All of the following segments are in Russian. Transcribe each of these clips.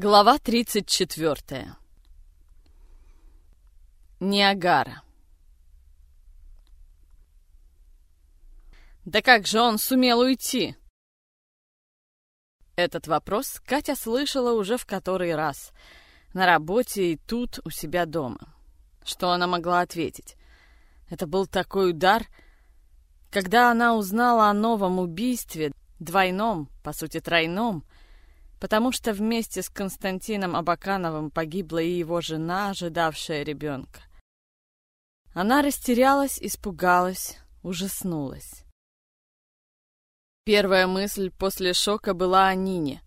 Глава 34. Ниагара. Да как же он сумел уйти? Этот вопрос Катя слышала уже в который раз. На работе и тут, у себя дома. Что она могла ответить? Это был такой удар. Когда она узнала о новом убийстве, двойном, по сути тройном, потому что вместе с Константином Абакановым погибла и его жена, ожидавшая ребенка. Она растерялась, испугалась, ужаснулась. Первая мысль после шока была о Нине.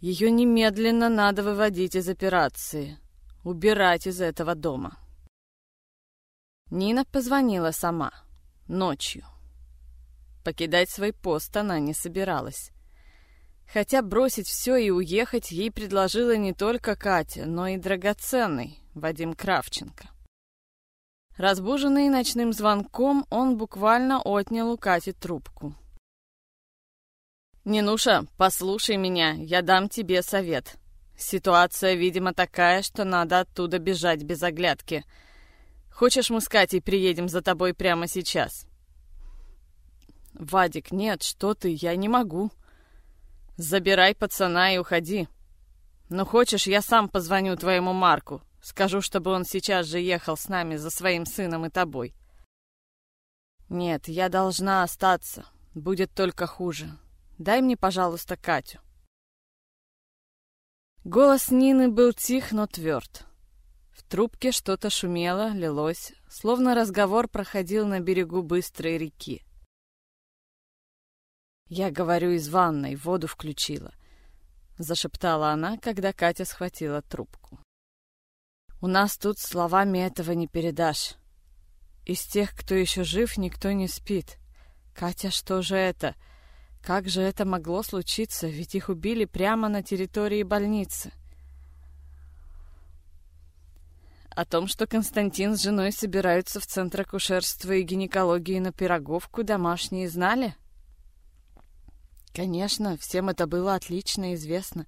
Ее немедленно надо выводить из операции, убирать из этого дома. Нина позвонила сама, ночью. Покидать свой пост она не собиралась. Хотя бросить все и уехать ей предложила не только Катя, но и драгоценный Вадим Кравченко. Разбуженный ночным звонком, он буквально отнял у Кати трубку. «Нинуша, послушай меня, я дам тебе совет. Ситуация, видимо, такая, что надо оттуда бежать без оглядки. Хочешь, мы с Катей приедем за тобой прямо сейчас?» «Вадик, нет, что ты, я не могу», Забирай пацана и уходи. Ну, хочешь, я сам позвоню твоему Марку. Скажу, чтобы он сейчас же ехал с нами за своим сыном и тобой. Нет, я должна остаться. Будет только хуже. Дай мне, пожалуйста, Катю. Голос Нины был тих, но тверд. В трубке что-то шумело, лилось, словно разговор проходил на берегу быстрой реки. «Я говорю из ванной, воду включила», — зашептала она, когда Катя схватила трубку. «У нас тут словами этого не передашь. Из тех, кто еще жив, никто не спит. Катя, что же это? Как же это могло случиться? Ведь их убили прямо на территории больницы». О том, что Константин с женой собираются в Центр акушерства и гинекологии на Пироговку, домашние знали? — Конечно, всем это было отлично известно.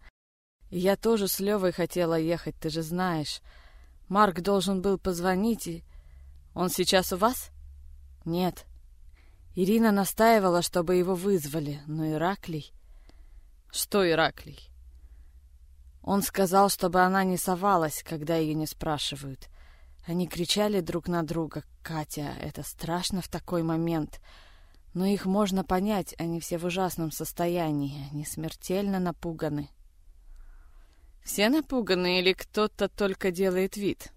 И я тоже с Левой хотела ехать, ты же знаешь. Марк должен был позвонить, и... Он сейчас у вас? Нет. Ирина настаивала, чтобы его вызвали, но Ираклий... Что Ираклий? Он сказал, чтобы она не совалась, когда ее не спрашивают. Они кричали друг на друга. «Катя, это страшно в такой момент!» Но их можно понять, они все в ужасном состоянии, они смертельно напуганы. Все напуганы или кто-то только делает вид?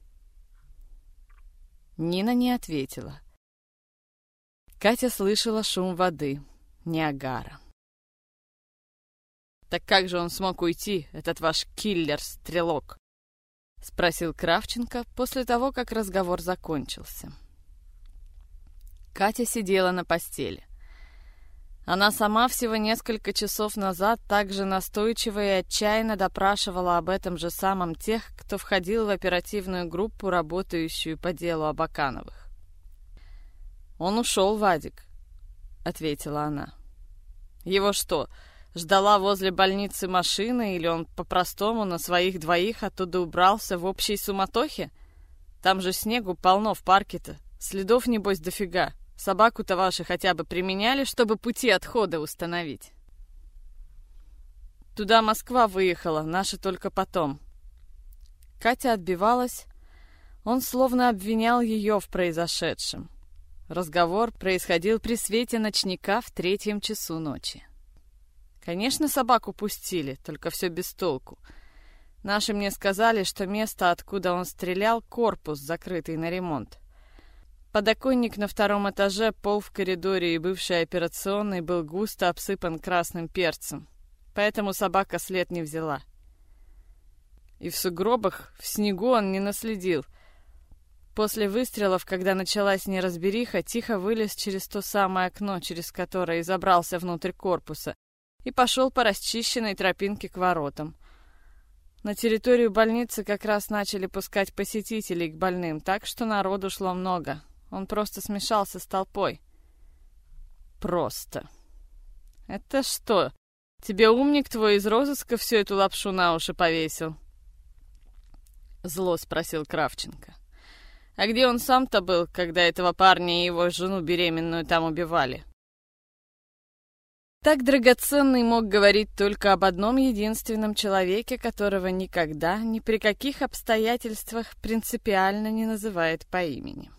Нина не ответила. Катя слышала шум воды, Ниагара. «Так как же он смог уйти, этот ваш киллер-стрелок?» — спросил Кравченко после того, как разговор закончился. Катя сидела на постели. Она сама всего несколько часов назад также настойчиво и отчаянно допрашивала об этом же самом тех, кто входил в оперативную группу, работающую по делу Абакановых. «Он ушел, Вадик», — ответила она. «Его что, ждала возле больницы машина, или он по-простому на своих двоих оттуда убрался в общей суматохе? Там же снегу полно в парке-то, следов, небось, дофига». Собаку-то ваши хотя бы применяли, чтобы пути отхода установить? Туда Москва выехала, наши только потом. Катя отбивалась. Он словно обвинял ее в произошедшем. Разговор происходил при свете ночника в третьем часу ночи. Конечно, собаку пустили, только все без толку. Наши мне сказали, что место, откуда он стрелял, корпус, закрытый на ремонт. Подоконник на втором этаже, пол в коридоре и бывший операционный был густо обсыпан красным перцем, поэтому собака след не взяла. И в сугробах, в снегу он не наследил. После выстрелов, когда началась неразбериха, тихо вылез через то самое окно, через которое и забрался внутрь корпуса, и пошел по расчищенной тропинке к воротам. На территорию больницы как раз начали пускать посетителей к больным, так что народу шло много. Он просто смешался с толпой. Просто. Это что, Тебе умник твой из розыска всю эту лапшу на уши повесил?» Зло спросил Кравченко. «А где он сам-то был, когда этого парня и его жену беременную там убивали?» Так драгоценный мог говорить только об одном единственном человеке, которого никогда, ни при каких обстоятельствах принципиально не называет по имени.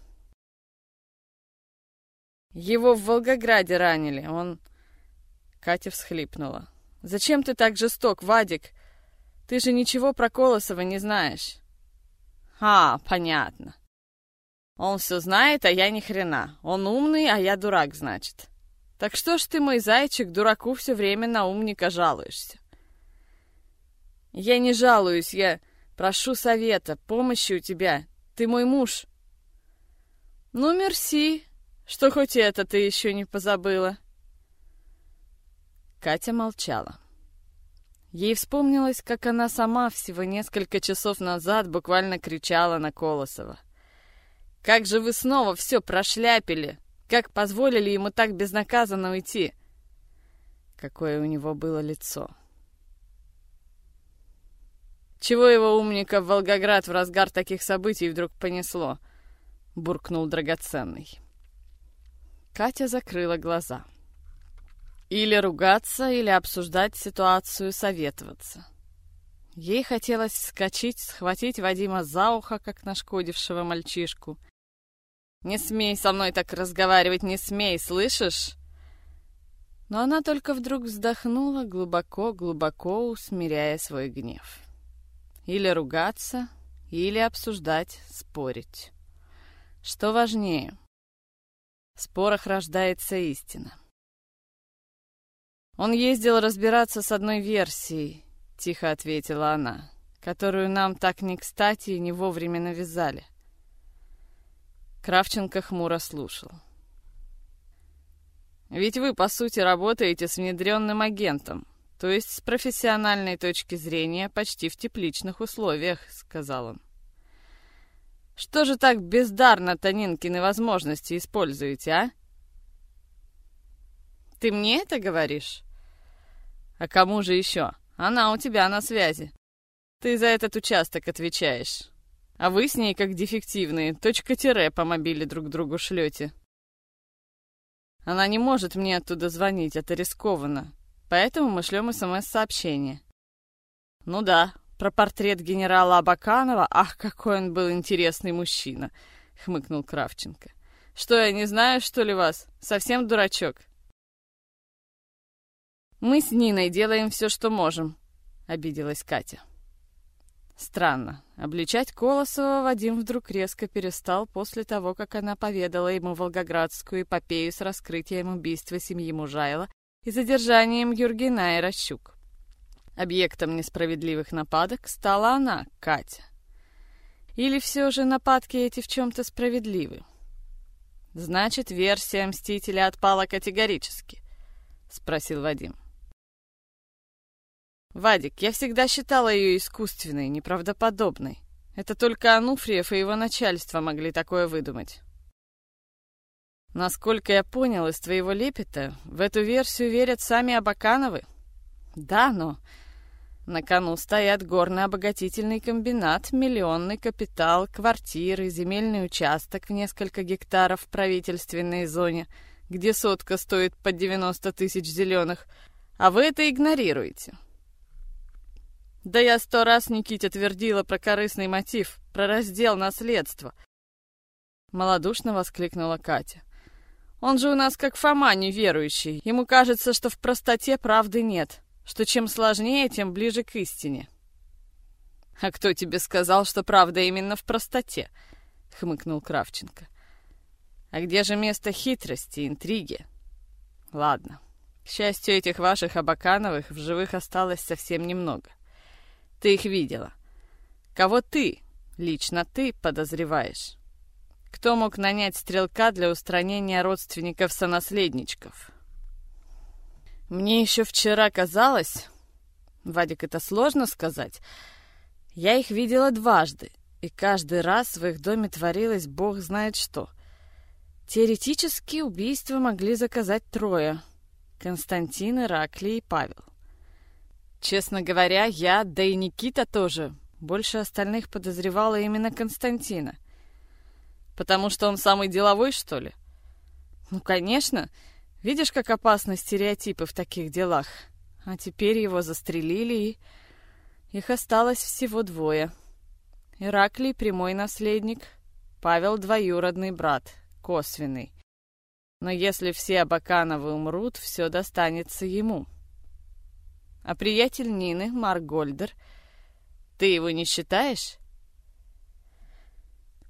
Его в Волгограде ранили, он... Катя всхлипнула. «Зачем ты так жесток, Вадик? Ты же ничего про Колосова не знаешь». «А, понятно. Он все знает, а я ни хрена. Он умный, а я дурак, значит». Так что ж ты, мой зайчик, дураку все время на умника жалуешься? Я не жалуюсь, я прошу совета, помощи у тебя. Ты мой муж. Ну, мерси, что хоть это ты еще не позабыла. Катя молчала. Ей вспомнилось, как она сама всего несколько часов назад буквально кричала на Колосова. «Как же вы снова все прошляпили! Как позволили ему так безнаказанно уйти? Какое у него было лицо. Чего его умника в Волгоград в разгар таких событий вдруг понесло? Буркнул драгоценный. Катя закрыла глаза. Или ругаться, или обсуждать ситуацию, советоваться. Ей хотелось вскочить, схватить Вадима за ухо, как нашкодившего мальчишку, «Не смей со мной так разговаривать, не смей, слышишь?» Но она только вдруг вздохнула, глубоко-глубоко усмиряя свой гнев. Или ругаться, или обсуждать, спорить. Что важнее? В спорах рождается истина. «Он ездил разбираться с одной версией», — тихо ответила она, «которую нам так не кстати и не вовремя навязали. Кравченко хмуро слушал. «Ведь вы, по сути, работаете с внедренным агентом, то есть с профессиональной точки зрения почти в тепличных условиях», — сказал он. «Что же так бездарно Танинкины возможности используете, а?» «Ты мне это говоришь?» «А кому же еще? Она у тебя на связи. Ты за этот участок отвечаешь». А вы с ней, как дефективные, точка-тире по мобиле друг другу шлете. Она не может мне оттуда звонить, это рискованно. Поэтому мы шлем СМС-сообщение. Ну да, про портрет генерала Абаканова, ах, какой он был интересный мужчина, хмыкнул Кравченко. Что, я не знаю, что ли вас? Совсем дурачок? Мы с Ниной делаем все, что можем, обиделась Катя. Странно. Обличать Колосова Вадим вдруг резко перестал после того, как она поведала ему волгоградскую эпопею с раскрытием убийства семьи Мужайла и задержанием Юргена и Рощук. Объектом несправедливых нападок стала она, Катя. Или все же нападки эти в чем-то справедливы? Значит, версия Мстителя отпала категорически, спросил Вадим. «Вадик, я всегда считала ее искусственной, неправдоподобной. Это только Ануфриев и его начальство могли такое выдумать». «Насколько я понял из твоего лепета, в эту версию верят сами Абакановы?» «Да, но...» На кону стоят горно-обогатительный комбинат, миллионный капитал, квартиры, земельный участок в несколько гектаров в правительственной зоне, где сотка стоит по 90 тысяч зеленых, а вы это игнорируете. Да я сто раз Никите твердила про корыстный мотив, про раздел наследства. Малодушно воскликнула Катя. Он же у нас как Фома неверующий. Ему кажется, что в простоте правды нет, что чем сложнее, тем ближе к истине. «А кто тебе сказал, что правда именно в простоте?» — хмыкнул Кравченко. «А где же место хитрости, интриги?» «Ладно. К счастью, этих ваших Абакановых в живых осталось совсем немного. Ты их видела. Кого ты, лично ты, подозреваешь? Кто мог нанять стрелка для устранения родственников-сонаследничков? Мне еще вчера казалось... Вадик, это сложно сказать. Я их видела дважды, и каждый раз в их доме творилось бог знает что. Теоретически убийство могли заказать трое. Константин, Ираклий и Павел. Честно говоря, я, да и Никита тоже, больше остальных подозревала именно Константина. Потому что он самый деловой, что ли? Ну, конечно. Видишь, как опасны стереотипы в таких делах. А теперь его застрелили, и... Их осталось всего двое. Ираклий — прямой наследник, Павел — двоюродный брат, косвенный. Но если все Абакановы умрут, все достанется ему. А приятель Нины, Марк Гольдер, ты его не считаешь?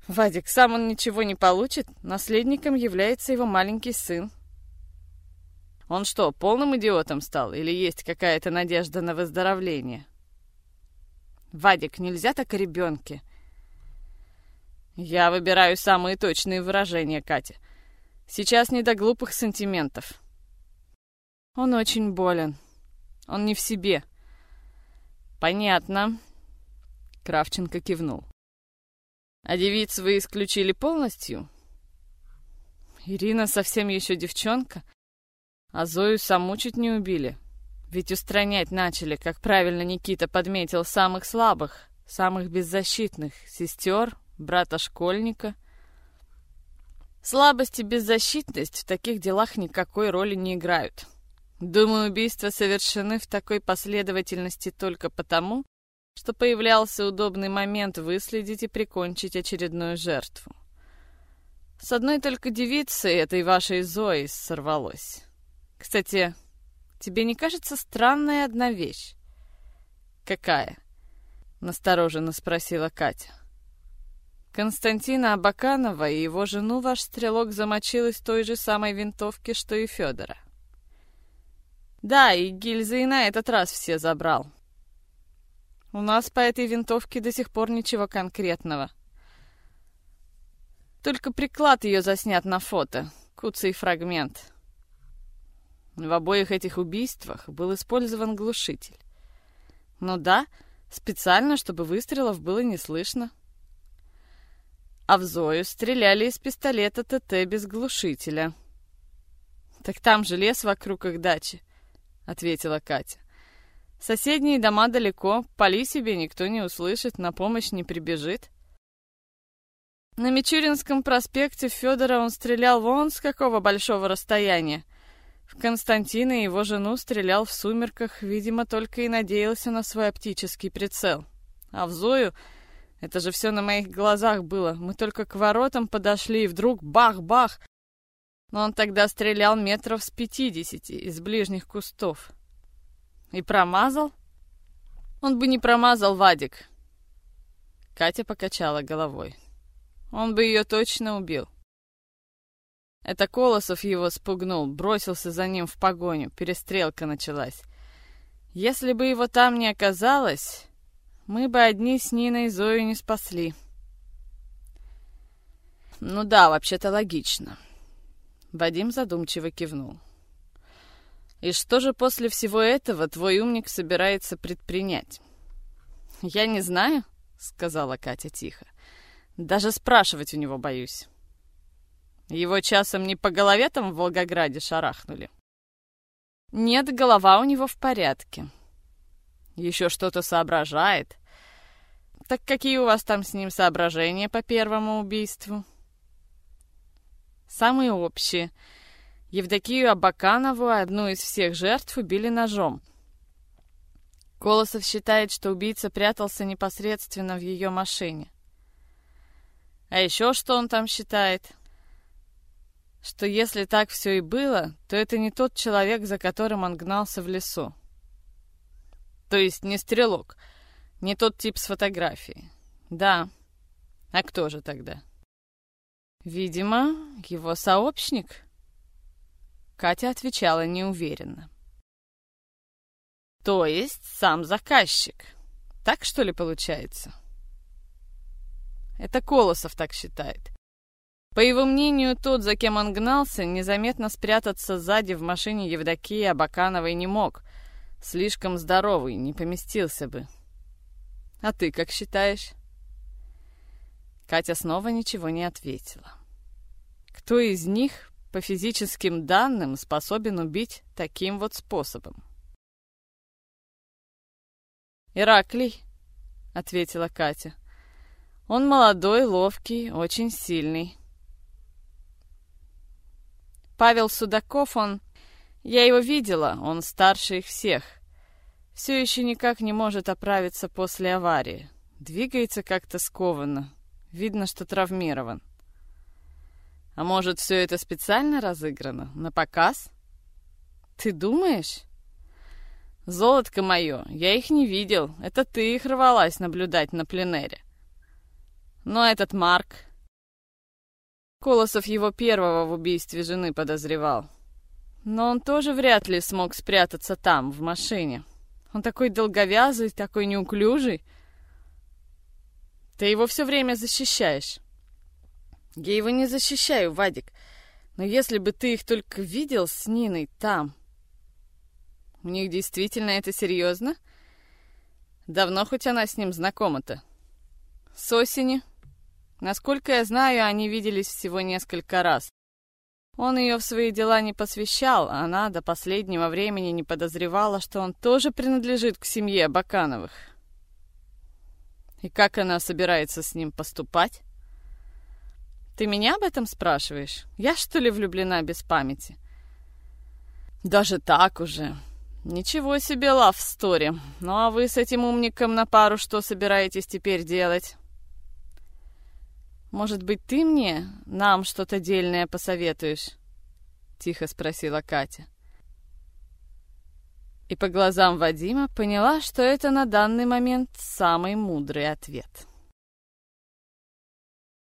Вадик, сам он ничего не получит, наследником является его маленький сын. Он что, полным идиотом стал или есть какая-то надежда на выздоровление? Вадик, нельзя так о ребенке. Я выбираю самые точные выражения, Катя. Сейчас не до глупых сантиментов. Он очень болен. Он не в себе. Понятно. Кравченко кивнул. А девиц вы исключили полностью? Ирина совсем еще девчонка. А Зою саму чуть не убили. Ведь устранять начали, как правильно Никита подметил, самых слабых, самых беззащитных, сестер, брата-школьника. Слабость и беззащитность в таких делах никакой роли не играют. Думаю, убийства совершены в такой последовательности только потому, что появлялся удобный момент выследить и прикончить очередную жертву. С одной только девицей этой вашей Зои сорвалось. Кстати, тебе не кажется странная одна вещь? Какая? Настороженно спросила Катя. Константина Абаканова и его жену ваш стрелок замочил из той же самой винтовки, что и Федора. Да, и гильзы и на этот раз все забрал. У нас по этой винтовке до сих пор ничего конкретного. Только приклад ее заснят на фото, куцый фрагмент. В обоих этих убийствах был использован глушитель. Ну да, специально, чтобы выстрелов было не слышно. А в Зою стреляли из пистолета ТТ без глушителя. Так там же лес вокруг их дачи. — ответила Катя. «Соседние дома далеко, поли себе никто не услышит, на помощь не прибежит». На Мичуринском проспекте Федора он стрелял вон с какого большого расстояния. В Константина его жену стрелял в сумерках, видимо, только и надеялся на свой оптический прицел. А в Зою... Это же все на моих глазах было. Мы только к воротам подошли, и вдруг бах-бах! но он тогда стрелял метров с пятидесяти из ближних кустов. И промазал? Он бы не промазал, Вадик. Катя покачала головой. Он бы ее точно убил. Это Колосов его спугнул, бросился за ним в погоню, перестрелка началась. Если бы его там не оказалось, мы бы одни с Ниной Зою не спасли. Ну да, вообще-то логично. Вадим задумчиво кивнул. «И что же после всего этого твой умник собирается предпринять?» «Я не знаю», — сказала Катя тихо. «Даже спрашивать у него боюсь. Его часом не по голове там в Волгограде шарахнули?» «Нет, голова у него в порядке. Еще что-то соображает. Так какие у вас там с ним соображения по первому убийству?» Самые общие. Евдокию Абаканову, одну из всех жертв, убили ножом. Колосов считает, что убийца прятался непосредственно в ее машине. А еще что он там считает? Что если так все и было, то это не тот человек, за которым он гнался в лесу. То есть не стрелок, не тот тип с фотографией. Да. А кто же тогда? Видимо, его сообщник. Катя отвечала неуверенно. То есть сам заказчик. Так что ли получается? Это Колосов так считает. По его мнению, тот, за кем он гнался, незаметно спрятаться сзади в машине Евдокии Абакановой не мог. Слишком здоровый, не поместился бы. А ты как считаешь? Катя снова ничего не ответила. Кто из них, по физическим данным, способен убить таким вот способом? «Ираклий», — ответила Катя. «Он молодой, ловкий, очень сильный». Павел Судаков, он... Я его видела, он старше их всех. Все еще никак не может оправиться после аварии. Двигается как-то скованно. Видно, что травмирован. А может, все это специально разыграно? На показ? Ты думаешь? Золотко мое, я их не видел. Это ты их рвалась наблюдать на пленэре. Но этот Марк... Колосов его первого в убийстве жены подозревал. Но он тоже вряд ли смог спрятаться там, в машине. Он такой долговязый, такой неуклюжий. Ты его все время защищаешь. Я его не защищаю, Вадик. Но если бы ты их только видел с Ниной там... У них действительно это серьезно? Давно хоть она с ним знакома-то? С осени. Насколько я знаю, они виделись всего несколько раз. Он ее в свои дела не посвящал, а она до последнего времени не подозревала, что он тоже принадлежит к семье Бакановых. И как она собирается с ним поступать? Ты меня об этом спрашиваешь? Я, что ли, влюблена без памяти? Даже так уже. Ничего себе лав стори. Ну а вы с этим умником на пару что собираетесь теперь делать? Может быть, ты мне, нам что-то дельное посоветуешь? Тихо спросила Катя. И по глазам Вадима поняла, что это на данный момент самый мудрый ответ.